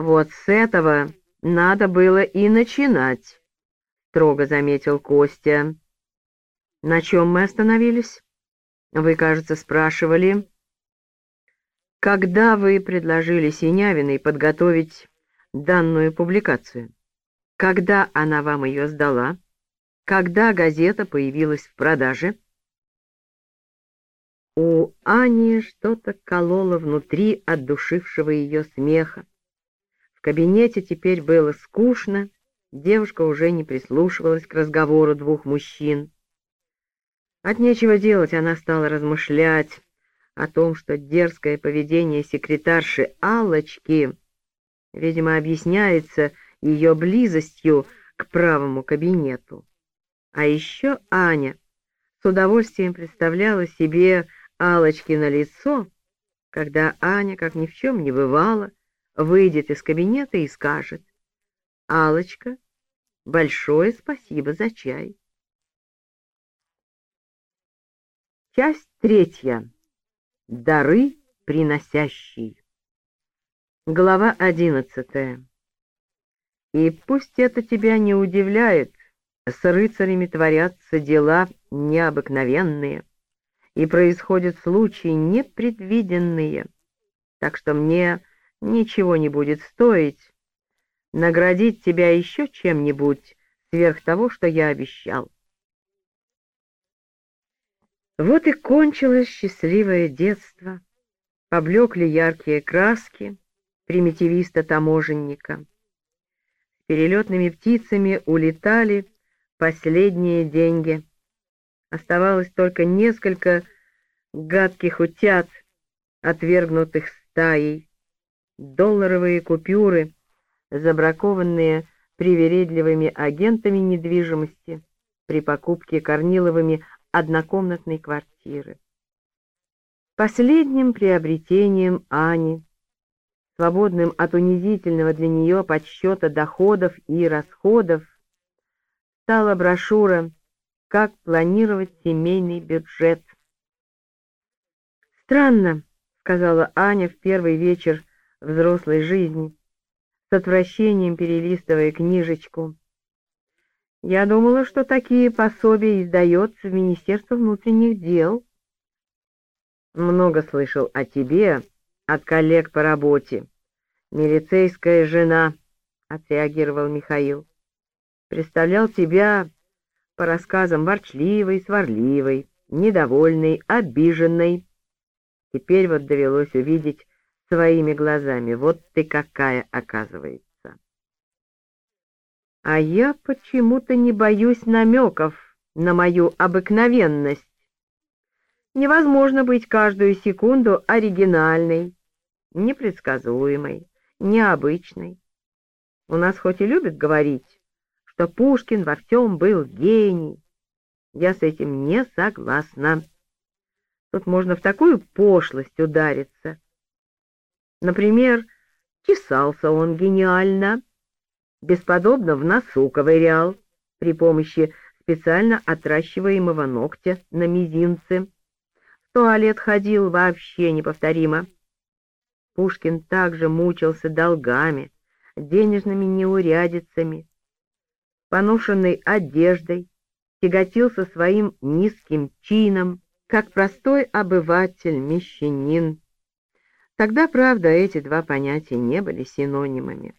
Вот с этого надо было и начинать, — строго заметил Костя. На чем мы остановились? Вы, кажется, спрашивали, когда вы предложили Синявиной подготовить данную публикацию? Когда она вам ее сдала? Когда газета появилась в продаже? У Ани что-то кололо внутри от душившего ее смеха. В кабинете теперь было скучно, девушка уже не прислушивалась к разговору двух мужчин. От нечего делать она стала размышлять о том, что дерзкое поведение секретарши Аллочки, видимо, объясняется ее близостью к правому кабинету. А еще Аня с удовольствием представляла себе Аллочкино лицо, когда Аня, как ни в чем не бывало, выйдет из кабинета и скажет «Аллочка, большое спасибо за чай». Часть третья. Дары приносящий. Глава одиннадцатая. И пусть это тебя не удивляет, с рыцарями творятся дела необыкновенные, и происходят случаи непредвиденные, так что мне ничего не будет стоить наградить тебя еще чем-нибудь сверх того, что я обещал. Вот и кончилось счастливое детство, поблекли яркие краски примитивиста-таможенника. Перелетными птицами улетали последние деньги. Оставалось только несколько гадких утят, отвергнутых стаей, долларовые купюры, забракованные привередливыми агентами недвижимости при покупке Корниловыми однокомнатной квартиры. Последним приобретением Ани, свободным от унизительного для нее подсчета доходов и расходов, стала брошюра «Как планировать семейный бюджет». «Странно», — сказала Аня в первый вечер взрослой жизни, с отвращением перелистывая книжечку. Я думала, что такие пособия издается в Министерство внутренних дел. Много слышал о тебе от коллег по работе. Милицейская жена, — отреагировал Михаил. Представлял тебя по рассказам ворчливой, сварливой, недовольной, обиженной. Теперь вот довелось увидеть своими глазами. Вот ты какая, оказывается. А я почему-то не боюсь намеков на мою обыкновенность. Невозможно быть каждую секунду оригинальной, непредсказуемой, необычной. У нас хоть и любят говорить, что Пушкин во всем был гений. Я с этим не согласна. Тут можно в такую пошлость удариться. Например, чесался он гениально, бесподобно в носу ковырял при помощи специально отращиваемого ногтя на мизинце. В туалет ходил вообще неповторимо. Пушкин также мучился долгами, денежными неурядицами, поношенной одеждой, тяготился своим низким чином, как простой обыватель, мещанин. Тогда, правда, эти два понятия не были синонимами.